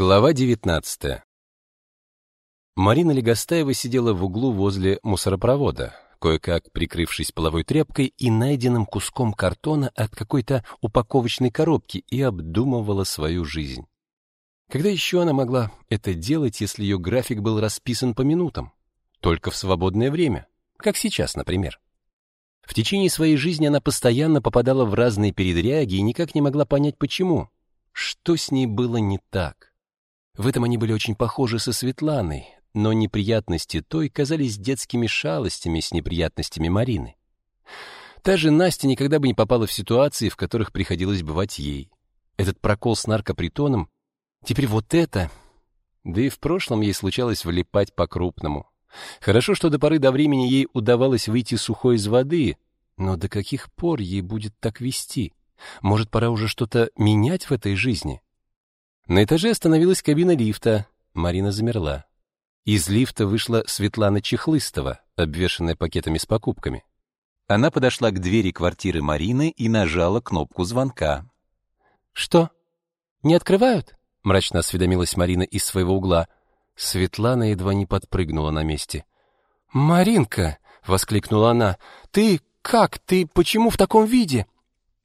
Глава 19. Марина Легостаева сидела в углу возле мусоропровода, кое-как прикрывшись половой тряпкой и найденным куском картона от какой-то упаковочной коробки и обдумывала свою жизнь. Когда еще она могла это делать, если ее график был расписан по минутам? Только в свободное время, как сейчас, например. В течение своей жизни она постоянно попадала в разные передряги и никак не могла понять, почему. Что с ней было не так? В этом они были очень похожи со Светланой, но неприятности той казались детскими шалостями с неприятностями Марины. Та же Настя никогда бы не попала в ситуации, в которых приходилось бывать ей. Этот прокол с наркопритоном, теперь вот это... Да и в прошлом ей случалось влипать по-крупному. Хорошо, что до поры до времени ей удавалось выйти сухой из воды, но до каких пор ей будет так вести? Может, пора уже что-то менять в этой жизни? На этаже остановилась кабина лифта. Марина замерла. Из лифта вышла Светлана Чехлыстова, обвешанная пакетами с покупками. Она подошла к двери квартиры Марины и нажала кнопку звонка. «Что? Не открывают?» — мрачно осведомилась Марина из своего угла. Светлана едва не подпрыгнула на месте. «Маринка!» — воскликнула она. «Ты как? Ты почему в таком виде?»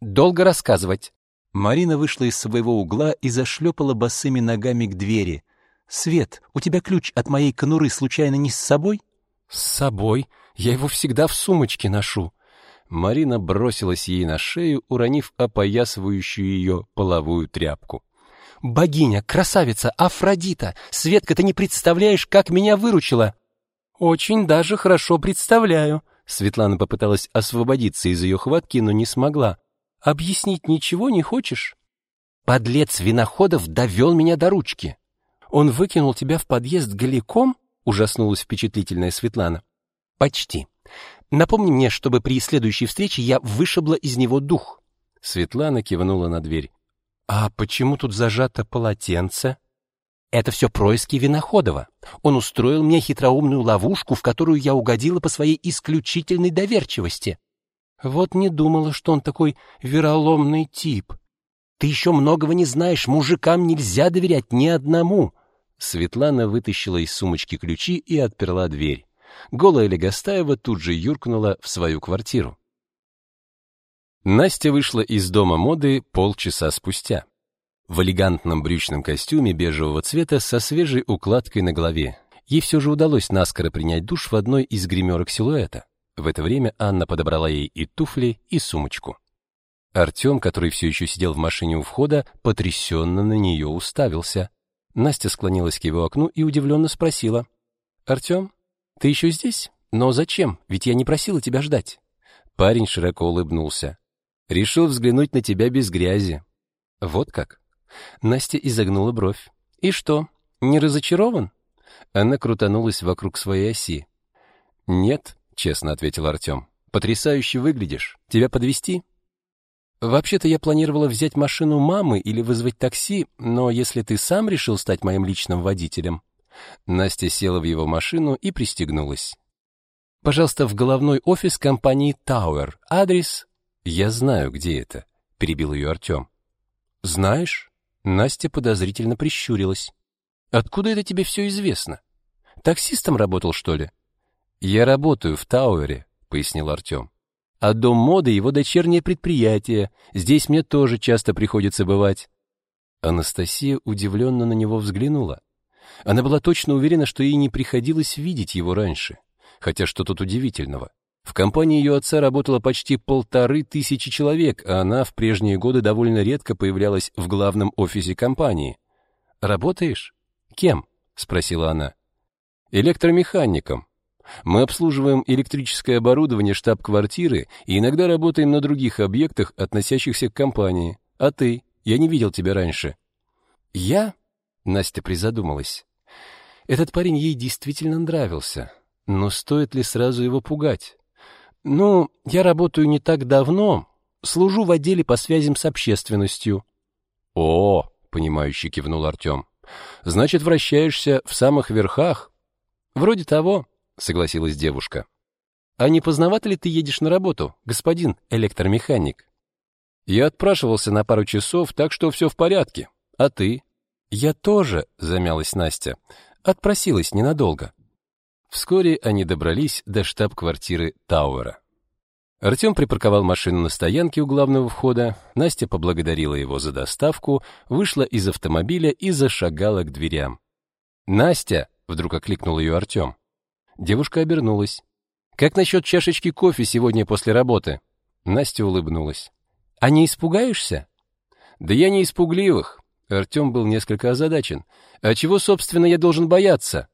«Долго рассказывать». Марина вышла из своего угла и зашлепала босыми ногами к двери. «Свет, у тебя ключ от моей конуры случайно не с собой?» «С собой. Я его всегда в сумочке ношу». Марина бросилась ей на шею, уронив опоясывающую ее половую тряпку. «Богиня, красавица, Афродита! Светка, ты не представляешь, как меня выручила!» «Очень даже хорошо представляю!» Светлана попыталась освободиться из ее хватки, но не смогла. «Объяснить ничего не хочешь?» «Подлец Виноходов довел меня до ручки!» Он выкинул тебя в подъезд голиком? Ужаснулась впечатлительная Светлана. Почти. Напомни мне, чтобы при следующей встрече я вышибла из него дух. Светлана кивнула на дверь. А почему тут зажато полотенце? Это все происки Виноходова. Он устроил мне хитроумную ловушку, в которую я угодила по своей исключительной доверчивости. Вот не думала, что он такой вероломный тип. Ты еще многого не знаешь, мужикам нельзя доверять ни одному. Светлана вытащила из сумочки ключи и отперла дверь. Голая Легостаева тут же юркнула в свою квартиру. Настя вышла из дома моды полчаса спустя. В элегантном брючном костюме бежевого цвета со свежей укладкой на голове. Ей все же удалось наскоро принять душ в одной из гримерок силуэта. В это время Анна подобрала ей и туфли, и сумочку. Артем, который все еще сидел в машине у входа, потрясенно на нее уставился. Настя склонилась к его окну и удивленно спросила. «Артем, ты еще здесь? Но зачем? Ведь я не просила тебя ждать». Парень широко улыбнулся. «Решил взглянуть на тебя без грязи». «Вот как?» Настя изогнула бровь. «И что, не разочарован?» Она крутанулась вокруг своей оси. «Нет», — честно ответил Артем. «Потрясающе выглядишь. Тебя подвести? Вообще-то я планировала взять машину мамы или вызвать такси, но если ты сам решил стать моим личным водителем. Настя села в его машину и пристегнулась. Пожалуйста, в головной офис компании Tower. Адрес? Я знаю, где это, перебил ее Артем. Знаешь? Настя подозрительно прищурилась. Откуда это тебе все известно? Таксистом работал, что ли? Я работаю в Тауэре, пояснил Артем. А дом моды его дочернее предприятие. Здесь мне тоже часто приходится бывать. Анастасия удивленно на него взглянула. Она была точно уверена, что ей не приходилось видеть его раньше. Хотя что тут удивительного? В компании ее отца работало почти полторы тысячи человек, а она в прежние годы довольно редко появлялась в главном офисе компании. «Работаешь? Кем?» — спросила она. «Электромехаником», мы обслуживаем электрическое оборудование штаб-квартиры и иногда работаем на других объектах, относящихся к компании. А ты? Я не видел тебя раньше. Я? Настя призадумалась. Этот парень ей действительно нравился. Но стоит ли сразу его пугать? Ну, я работаю не так давно, служу в отделе по связям с общественностью. О, понимающе кивнул Артем. Значит, вращаешься в самых верхах. Вроде того. — согласилась девушка. «А не поздновато ли ты едешь на работу, господин электромеханик?» «Я отпрашивался на пару часов, так что все в порядке. А ты?» Я тоже, замялась Настя. Отпросилась ненадолго. Вскоре они добрались до штаб-квартиры Тауэра. Артем припарковал машину на стоянке у главного входа, Настя поблагодарила его за доставку, вышла из автомобиля и зашагала к дверям. «Настя!» — вдруг окликнул ее Артем. Девушка обернулась. «Как насчет чашечки кофе сегодня после работы?» Настя улыбнулась. «А не испугаешься?» «Да я не испугливых. Артем был несколько озадачен. «А чего, собственно, я должен бояться?»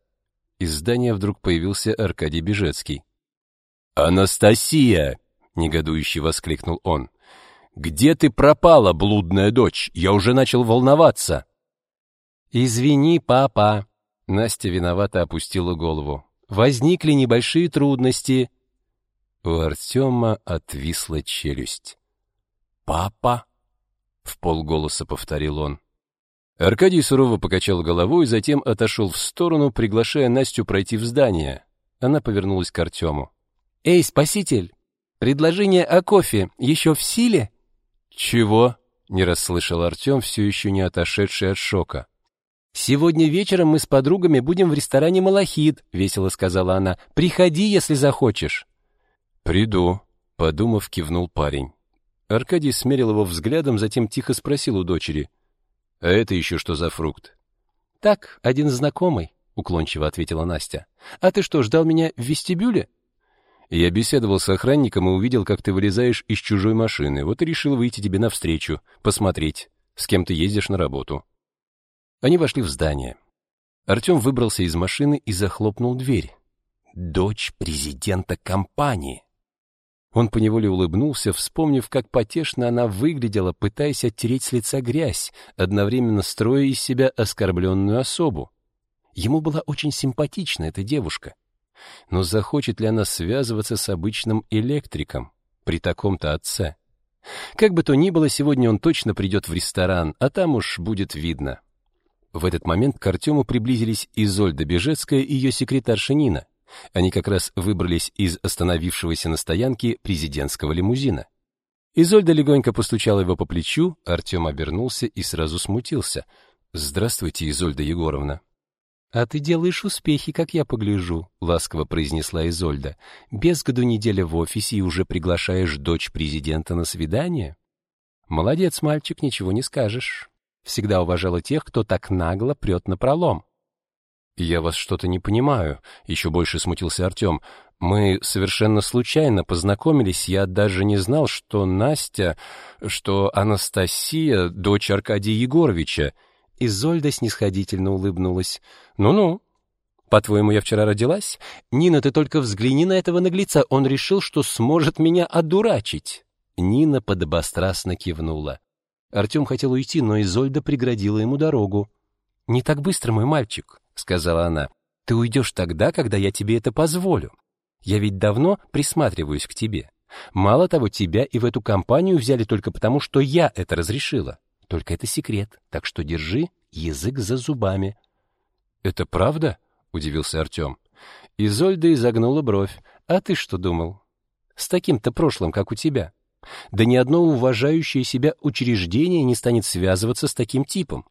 Из здания вдруг появился Аркадий Бежецкий. «Анастасия!» — негодующе воскликнул он. «Где ты пропала, блудная дочь? Я уже начал волноваться!» «Извини, папа!» Настя виновато опустила голову. «Возникли небольшие трудности». У Артема отвисла челюсть. «Папа?» — в полголоса повторил он. Аркадий сурово покачал головой, затем отошел в сторону, приглашая Настю пройти в здание. Она повернулась к Артему. «Эй, спаситель, предложение о кофе еще в силе?» «Чего?» — не расслышал Артем, все еще не отошедший от шока. «Сегодня вечером мы с подругами будем в ресторане «Малахит», — весело сказала она. «Приходи, если захочешь». «Приду», — подумав, кивнул парень. Аркадий смерил его взглядом, затем тихо спросил у дочери. А это еще что за фрукт? Так, один знакомый, уклончиво ответила Настя. А ты что, ждал меня в вестибюле? Я беседовал с охранником и увидел, как ты вылезаешь из чужой машины. Вот и решил выйти тебе навстречу, посмотреть, с кем ты ездишь на работу. Они вошли в здание. Артем выбрался из машины и захлопнул дверь. Дочь президента компании. Он поневоле улыбнулся, вспомнив, как потешно она выглядела, пытаясь оттереть с лица грязь, одновременно строя из себя оскорбленную особу. Ему была очень симпатична эта девушка. Но захочет ли она связываться с обычным электриком при таком-то отце? Как бы то ни было, сегодня он точно придет в ресторан, а там уж будет видно. В этот момент к Артему приблизились Изольда Бежецкая и ее секретарша Нина. Они как раз выбрались из остановившегося на стоянке президентского лимузина. Изольда легонько постучала его по плечу, Артем обернулся и сразу смутился. «Здравствуйте, Изольда Егоровна». «А ты делаешь успехи, как я погляжу», — ласково произнесла Изольда. «Без году неделя в офисе и уже приглашаешь дочь президента на свидание?» «Молодец, мальчик, ничего не скажешь. Всегда уважала тех, кто так нагло прет на пролом. «Я вас что-то не понимаю», — еще больше смутился Артем. «Мы совершенно случайно познакомились, я даже не знал, что Настя, что Анастасия — дочь Аркадия Егоровича». Изольда снисходительно улыбнулась. «Ну-ну, по-твоему, я вчера родилась? Нина, ты только взгляни на этого наглеца, он решил, что сможет меня одурачить». Нина подобострастно кивнула. Артем хотел уйти, но Изольда преградила ему дорогу. «Не так быстро, мой мальчик сказала она. Ты уйдешь тогда, когда я тебе это позволю. Я ведь давно присматриваюсь к тебе. Мало того, тебя и в эту компанию взяли только потому, что я это разрешила. Только это секрет, так что держи язык за зубами. Это правда? удивился Артем. Изольда изогнула бровь. А ты что думал? С таким-то прошлым, как у тебя. Да ни одно уважающее себя учреждение не станет связываться с таким типом.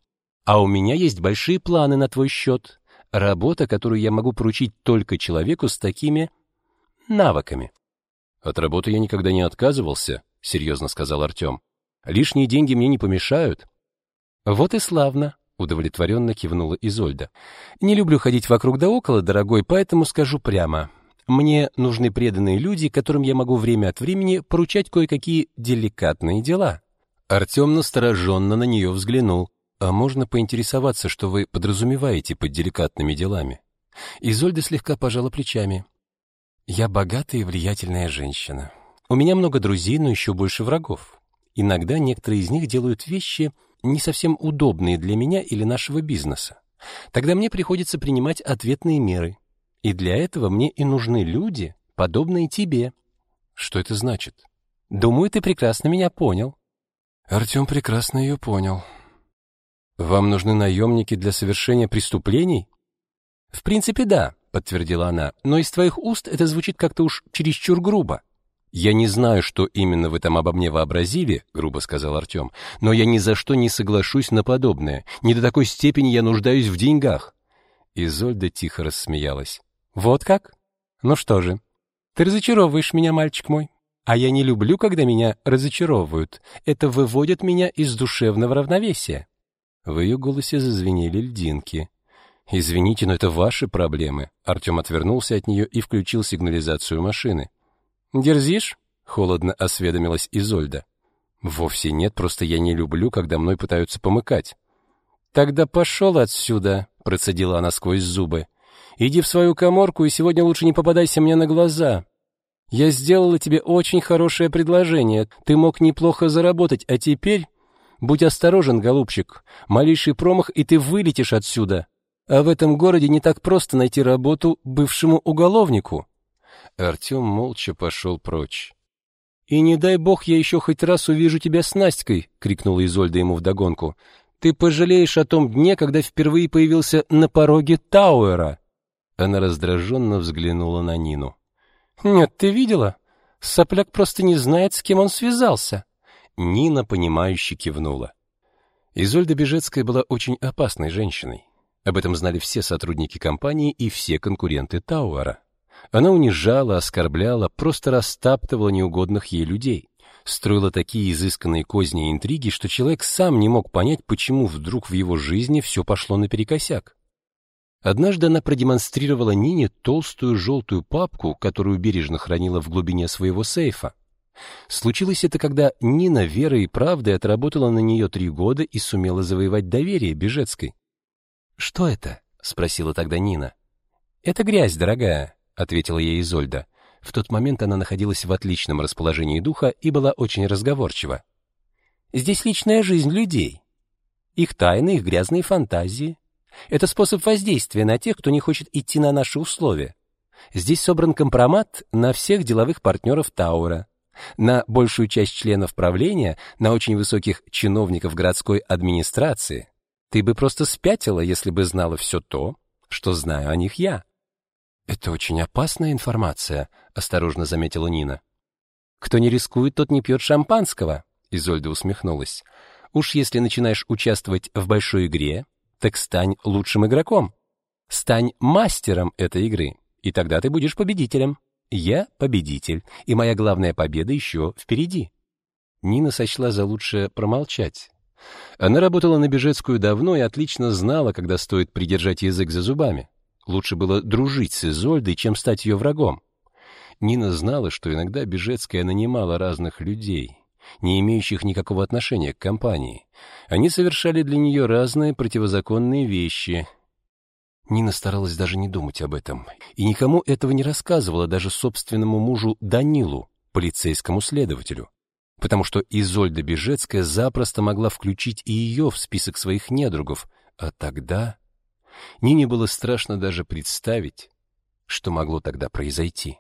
А у меня есть большие планы на твой счет. Работа, которую я могу поручить только человеку с такими навыками. От работы я никогда не отказывался, серьезно сказал Артем. Лишние деньги мне не помешают. Вот и славно, удовлетворенно кивнула Изольда. Не люблю ходить вокруг да около, дорогой, поэтому скажу прямо. Мне нужны преданные люди, которым я могу время от времени поручать кое-какие деликатные дела. Артем настороженно на нее взглянул. А можно поинтересоваться, что вы подразумеваете под деликатными делами? Изольда слегка пожала плечами. Я богатая и влиятельная женщина. У меня много друзей, но еще больше врагов. Иногда некоторые из них делают вещи не совсем удобные для меня или нашего бизнеса. Тогда мне приходится принимать ответные меры. И для этого мне и нужны люди, подобные тебе. Что это значит? Думаю, ты прекрасно меня понял. Артем прекрасно ее понял. Вам нужны наемники для совершения преступлений? В принципе, да, подтвердила она. Но из твоих уст это звучит как-то уж чересчур грубо. Я не знаю, что именно вы там обо мне вообразили, грубо сказал Артем, но я ни за что не соглашусь на подобное. Не до такой степени я нуждаюсь в деньгах. Изольда тихо рассмеялась. Вот как? Ну что же? Ты разочаровываешь меня, мальчик мой. А я не люблю, когда меня разочаровывают. Это выводит меня из душевного равновесия. В ее голосе зазвенели льдинки. Извините, но это ваши проблемы. Артем отвернулся от нее и включил сигнализацию машины. Дерзишь? холодно осведомилась Изольда. Вовсе нет, просто я не люблю, когда мной пытаются помыкать. Тогда пошел отсюда, процедила она сквозь зубы. Иди в свою каморку и сегодня лучше не попадайся мне на глаза. Я сделала тебе очень хорошее предложение. Ты мог неплохо заработать, а теперь будь осторожен, голубчик. Малейший промах и ты вылетишь отсюда. А в этом городе не так просто найти работу бывшему уголовнику. Артем молча пошел прочь. «И не дай бог я еще хоть раз увижу тебя с Настькой!» — крикнула Изольда ему вдогонку. «Ты пожалеешь о том дне, когда впервые появился на пороге Тауэра!» Она раздраженно взглянула на Нину. «Нет, ты видела? Сопляк просто не знает, с кем он связался!» Нина, понимающе кивнула. Изольда Бежецкая была очень опасной женщиной. Об этом знали все сотрудники компании и все конкуренты Тауэра. Она унижала, оскорбляла, просто растаптывала неугодных ей людей. Строила такие изысканные козни и интриги, что человек сам не мог понять, почему вдруг в его жизни все пошло наперекосяк. Однажды она продемонстрировала Нине толстую желтую папку, которую бережно хранила в глубине своего сейфа. Случилось это, когда Нина верой и правдой отработала на нее три года и сумела завоевать доверие Бежецкой. «Что это?» — спросила тогда Нина. «Это грязь, дорогая ответила ей Изольда. В тот момент она находилась в отличном расположении духа и была очень разговорчива. Здесь личная жизнь людей, их тайны, их грязные фантазии. Это способ воздействия на тех, кто не хочет идти на наши условия. Здесь собран компромат на всех деловых партнеров Таура, на большую часть членов правления, на очень высоких чиновников городской администрации. Ты бы просто спятила, если бы знала все то, что знаю о них я. Это очень опасная информация, осторожно заметила Нина. Кто не рискует, тот не пьет шампанского, Изольда усмехнулась. Уж если начинаешь участвовать в большой игре, так стань лучшим игроком. Стань мастером этой игры, и тогда ты будешь победителем. Я победитель, и моя главная победа еще впереди. Нина сочла за лучшее промолчать. Она работала на Бежецкую давно и отлично знала, когда стоит придержать язык за зубами. Лучше было дружить с Изольдой, чем стать ее врагом. Нина знала, что иногда Бежецкая нанимала разных людей, не имеющих никакого отношения к компании. Они совершали для нее разные противозаконные вещи. Нина старалась даже не думать об этом, и никому этого не рассказывала, даже собственному мужу Данилу, полицейскому следователю, потому что Изольда Бежецкая запросто могла включить и ее в список своих недругов, а тогда... Нине было страшно даже представить, что могло тогда произойти.